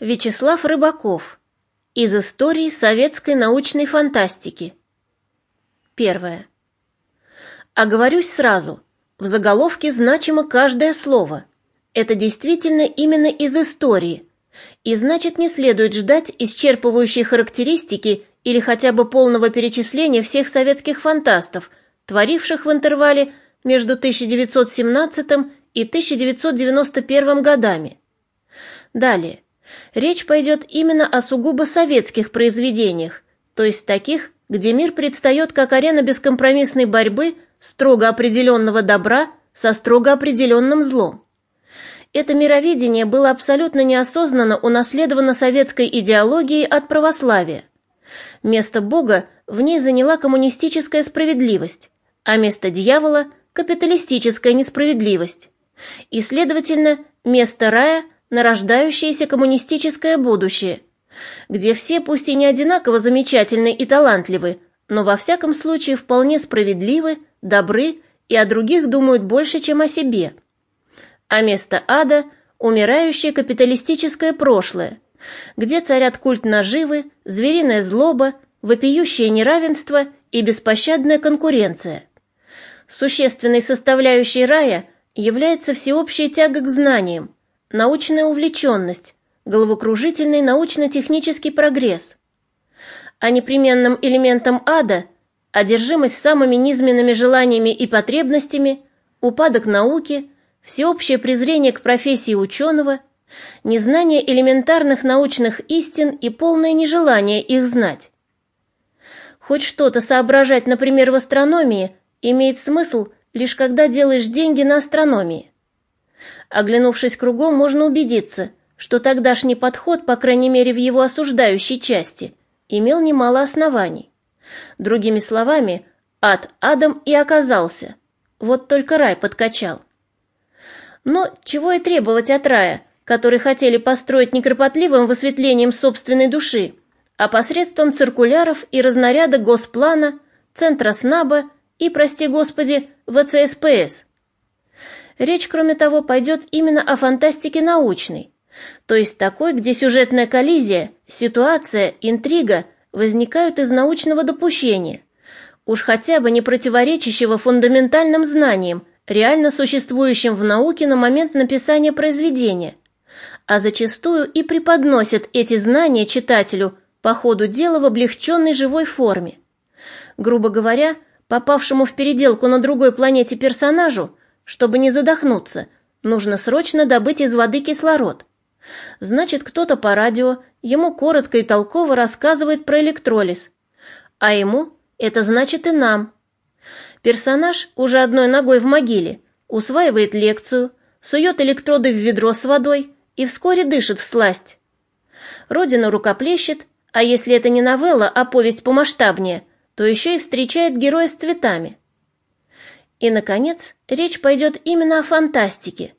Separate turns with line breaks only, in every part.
Вячеслав Рыбаков. Из истории советской научной фантастики. Первое. Оговорюсь сразу. В заголовке значимо каждое слово. Это действительно именно из истории. И значит, не следует ждать исчерпывающей характеристики или хотя бы полного перечисления всех советских фантастов, творивших в интервале между 1917 и 1991 годами. Далее. Речь пойдет именно о сугубо советских произведениях, то есть таких, где мир предстает как арена бескомпромиссной борьбы строго определенного добра со строго определенным злом. Это мировидение было абсолютно неосознанно унаследовано советской идеологией от православия. Место Бога в ней заняла коммунистическая справедливость, а место дьявола – капиталистическая несправедливость. И, следовательно, место рая – нарождающееся коммунистическое будущее, где все пусть и не одинаково замечательны и талантливы, но во всяком случае вполне справедливы, добры и о других думают больше, чем о себе. А место ада – умирающее капиталистическое прошлое, где царят культ наживы, звериная злоба, вопиющее неравенство и беспощадная конкуренция. Существенной составляющей рая является всеобщая тяга к знаниям, научная увлеченность, головокружительный научно-технический прогресс. А непременным элементом ада – одержимость самыми низменными желаниями и потребностями, упадок науки, всеобщее презрение к профессии ученого, незнание элементарных научных истин и полное нежелание их знать. Хоть что-то соображать, например, в астрономии, имеет смысл лишь когда делаешь деньги на астрономии – Оглянувшись кругом, можно убедиться, что тогдашний подход, по крайней мере в его осуждающей части, имел немало оснований. Другими словами, ад адом и оказался. Вот только рай подкачал. Но чего и требовать от рая, который хотели построить не кропотливым высветлением собственной души, а посредством циркуляров и разнаряда Госплана, Центра СНАБа и, прости господи, ВЦСПС – Речь, кроме того, пойдет именно о фантастике научной, то есть такой, где сюжетная коллизия, ситуация, интрига возникают из научного допущения, уж хотя бы не противоречащего фундаментальным знаниям, реально существующим в науке на момент написания произведения, а зачастую и преподносят эти знания читателю по ходу дела в облегченной живой форме. Грубо говоря, попавшему в переделку на другой планете персонажу чтобы не задохнуться, нужно срочно добыть из воды кислород. Значит, кто-то по радио ему коротко и толково рассказывает про электролиз. А ему это значит и нам. Персонаж, уже одной ногой в могиле, усваивает лекцию, сует электроды в ведро с водой и вскоре дышит в сласть. Родина рукоплещет, а если это не новелла, а повесть помасштабнее, то еще и встречает героя с цветами. И, наконец, речь пойдет именно о фантастике,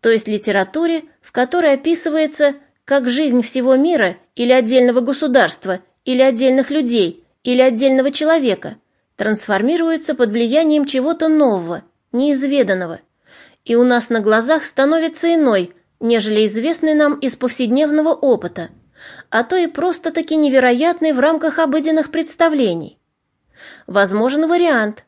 то есть литературе, в которой описывается, как жизнь всего мира или отдельного государства, или отдельных людей, или отдельного человека трансформируется под влиянием чего-то нового, неизведанного, и у нас на глазах становится иной, нежели известный нам из повседневного опыта, а то и просто-таки невероятный в рамках обыденных представлений. Возможен вариант –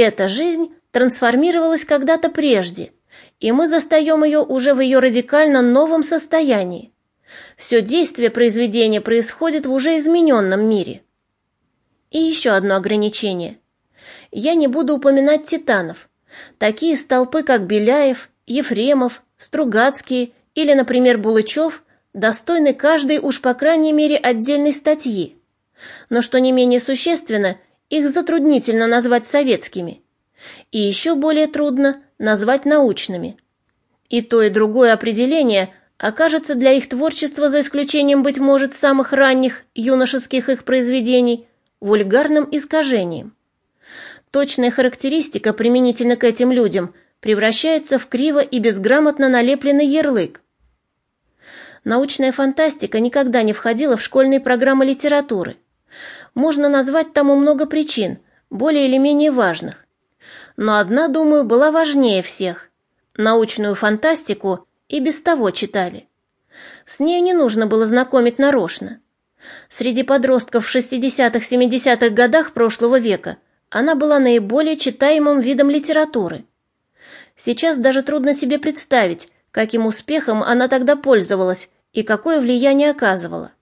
эта жизнь трансформировалась когда-то прежде, и мы застаем ее уже в ее радикально новом состоянии. Все действие произведения происходит в уже измененном мире. И еще одно ограничение. Я не буду упоминать титанов. Такие столпы, как Беляев, Ефремов, Стругацкие или, например, Булычев, достойны каждой уж по крайней мере отдельной статьи. Но что не менее существенно – их затруднительно назвать советскими. И еще более трудно назвать научными. И то, и другое определение окажется для их творчества, за исключением, быть может, самых ранних юношеских их произведений, вульгарным искажением. Точная характеристика применительно к этим людям превращается в криво и безграмотно налепленный ярлык. Научная фантастика никогда не входила в школьные программы литературы. Можно назвать тому много причин, более или менее важных. Но одна, думаю, была важнее всех. Научную фантастику и без того читали. С ней не нужно было знакомить нарочно. Среди подростков в 60-70-х годах прошлого века она была наиболее читаемым видом литературы. Сейчас даже трудно себе представить, каким успехом она тогда пользовалась и какое влияние оказывала.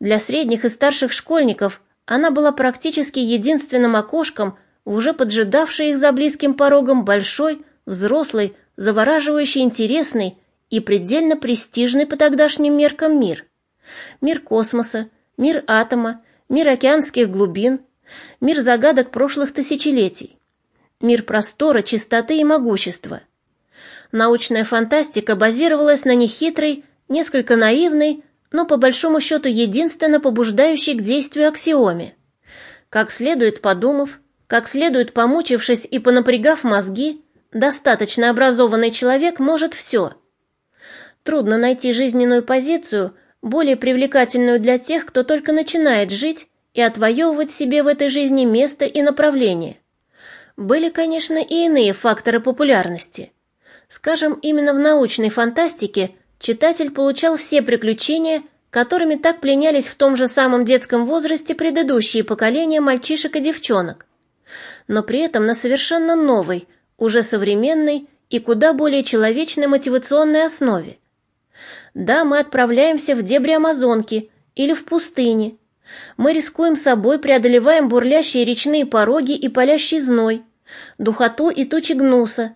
Для средних и старших школьников она была практически единственным окошком уже поджидавшей их за близким порогом большой, взрослый, завораживающий интересный и предельно престижный по тогдашним меркам мир. Мир космоса, мир атома, мир океанских глубин, мир загадок прошлых тысячелетий, мир простора, чистоты и могущества. Научная фантастика базировалась на нехитрой, несколько наивной, но по большому счету единственно побуждающей к действию аксиоме. Как следует подумав, как следует помучившись и понапрягав мозги, достаточно образованный человек может все. Трудно найти жизненную позицию, более привлекательную для тех, кто только начинает жить и отвоевывать себе в этой жизни место и направление. Были, конечно, и иные факторы популярности. Скажем, именно в научной фантастике читатель получал все приключения, которыми так пленялись в том же самом детском возрасте предыдущие поколения мальчишек и девчонок. Но при этом на совершенно новой, уже современной и куда более человечной мотивационной основе. Да, мы отправляемся в дебри Амазонки или в пустыне. Мы рискуем собой, преодолеваем бурлящие речные пороги и палящий зной, духоту и тучи гнуса.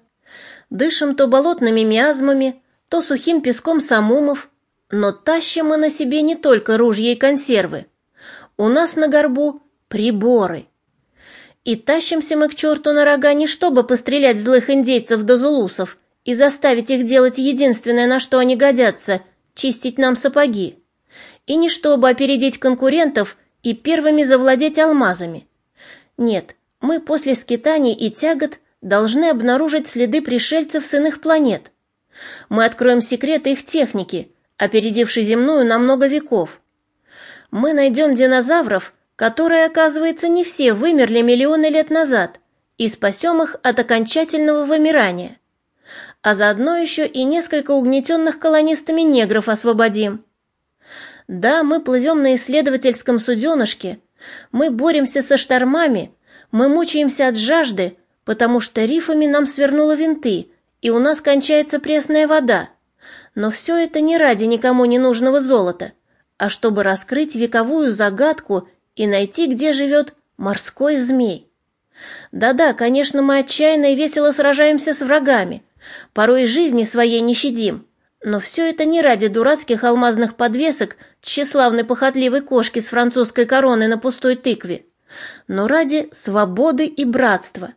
Дышим то болотными миазмами, то сухим песком самумов, но тащим мы на себе не только ружья и консервы. У нас на горбу приборы. И тащимся мы к черту на рога не чтобы пострелять злых индейцев до зулусов и заставить их делать единственное, на что они годятся — чистить нам сапоги. И не чтобы опередить конкурентов и первыми завладеть алмазами. Нет, мы после скитаний и тягот должны обнаружить следы пришельцев с иных планет. Мы откроем секреты их техники, опередившей земную на много веков. Мы найдем динозавров, которые, оказывается, не все вымерли миллионы лет назад, и спасем их от окончательного вымирания. А заодно еще и несколько угнетенных колонистами негров освободим. Да, мы плывем на исследовательском суденышке, мы боремся со штормами, мы мучаемся от жажды, потому что рифами нам свернуло винты, и у нас кончается пресная вода. Но все это не ради никому не нужного золота, а чтобы раскрыть вековую загадку и найти, где живет морской змей. Да-да, конечно, мы отчаянно и весело сражаемся с врагами, порой жизни своей не щадим, но все это не ради дурацких алмазных подвесок тщеславной похотливой кошки с французской короной на пустой тыкве, но ради свободы и братства,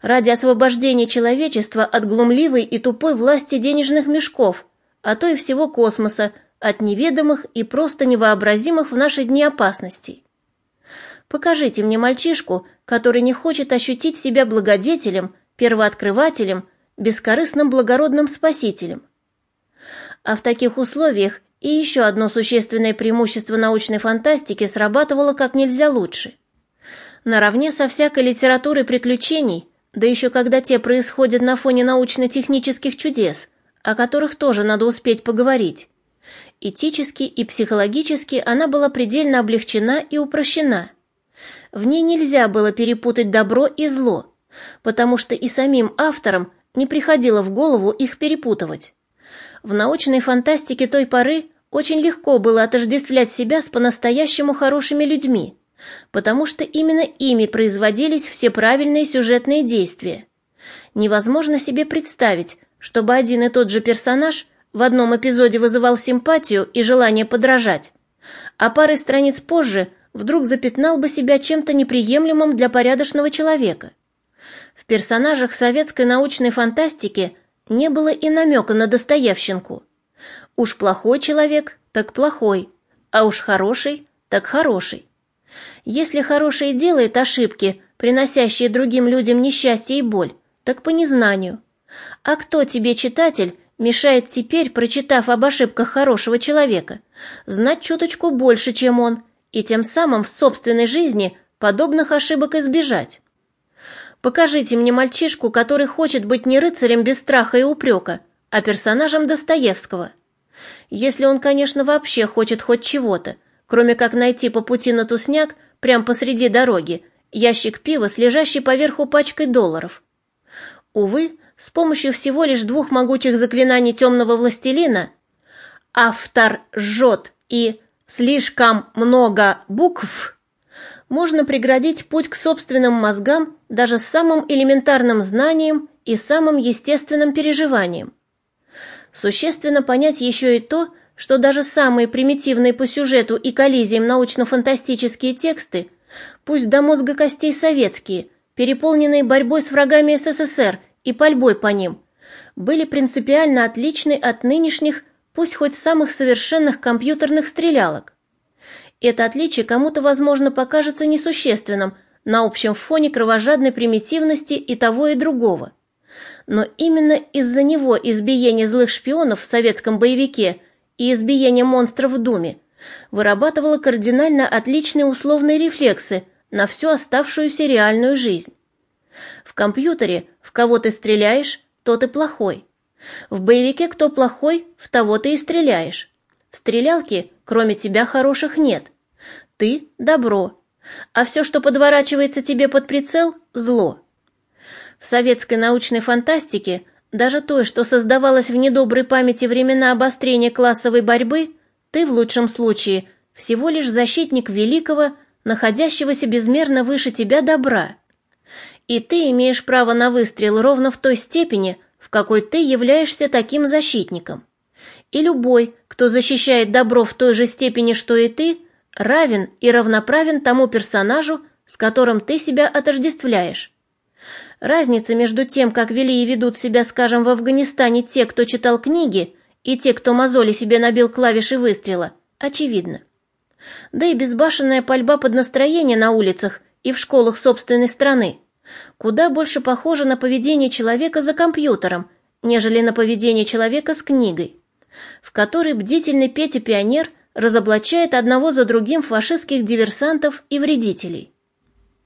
ради освобождения человечества от глумливой и тупой власти денежных мешков, а то и всего космоса, от неведомых и просто невообразимых в наши дни опасностей. Покажите мне мальчишку, который не хочет ощутить себя благодетелем, первооткрывателем, бескорыстным благородным спасителем. А в таких условиях и еще одно существенное преимущество научной фантастики срабатывало как нельзя лучше. Наравне со всякой литературой приключений, да еще когда те происходят на фоне научно-технических чудес, о которых тоже надо успеть поговорить, этически и психологически она была предельно облегчена и упрощена – в ней нельзя было перепутать добро и зло, потому что и самим авторам не приходило в голову их перепутывать. В научной фантастике той поры очень легко было отождествлять себя с по-настоящему хорошими людьми, потому что именно ими производились все правильные сюжетные действия. Невозможно себе представить, чтобы один и тот же персонаж в одном эпизоде вызывал симпатию и желание подражать, а пары страниц позже – вдруг запятнал бы себя чем-то неприемлемым для порядочного человека. В персонажах советской научной фантастики не было и намека на Достоевщинку. Уж плохой человек, так плохой, а уж хороший, так хороший. Если хороший делает ошибки, приносящие другим людям несчастье и боль, так по незнанию. А кто тебе, читатель, мешает теперь, прочитав об ошибках хорошего человека, знать чуточку больше, чем он, и тем самым в собственной жизни подобных ошибок избежать. Покажите мне мальчишку, который хочет быть не рыцарем без страха и упрека, а персонажем Достоевского. Если он, конечно, вообще хочет хоть чего-то, кроме как найти по пути на тусняк, прямо посреди дороги, ящик пива с лежащей поверху пачкой долларов. Увы, с помощью всего лишь двух могучих заклинаний темного властелина «Автор жжет» и «Слишком много букв» можно преградить путь к собственным мозгам даже с самым элементарным знанием и самым естественным переживанием. Существенно понять еще и то, что даже самые примитивные по сюжету и коллизиям научно-фантастические тексты, пусть до мозга костей советские, переполненные борьбой с врагами СССР и пальбой по ним, были принципиально отличны от нынешних, пусть хоть самых совершенных компьютерных стрелялок. Это отличие кому-то, возможно, покажется несущественным на общем фоне кровожадной примитивности и того и другого – но именно из-за него избиение злых шпионов в советском боевике и избиение монстров в Думе вырабатывало кардинально отличные условные рефлексы на всю оставшуюся реальную жизнь. В компьютере в кого ты стреляешь, тот и плохой. В боевике кто плохой, в того ты и стреляешь. В стрелялке, кроме тебя, хороших нет. Ты – добро. А все, что подворачивается тебе под прицел – зло. В советской научной фантастике, даже той, что создавалась в недоброй памяти времена обострения классовой борьбы, ты в лучшем случае всего лишь защитник великого, находящегося безмерно выше тебя добра. И ты имеешь право на выстрел ровно в той степени, в какой ты являешься таким защитником. И любой, кто защищает добро в той же степени, что и ты, равен и равноправен тому персонажу, с которым ты себя отождествляешь. Разница между тем, как вели и ведут себя, скажем, в Афганистане те, кто читал книги, и те, кто мозоли себе набил клавиши выстрела, очевидна. Да и безбашенная пальба под настроение на улицах и в школах собственной страны куда больше похожа на поведение человека за компьютером, нежели на поведение человека с книгой, в которой бдительный Петя-пионер разоблачает одного за другим фашистских диверсантов и вредителей.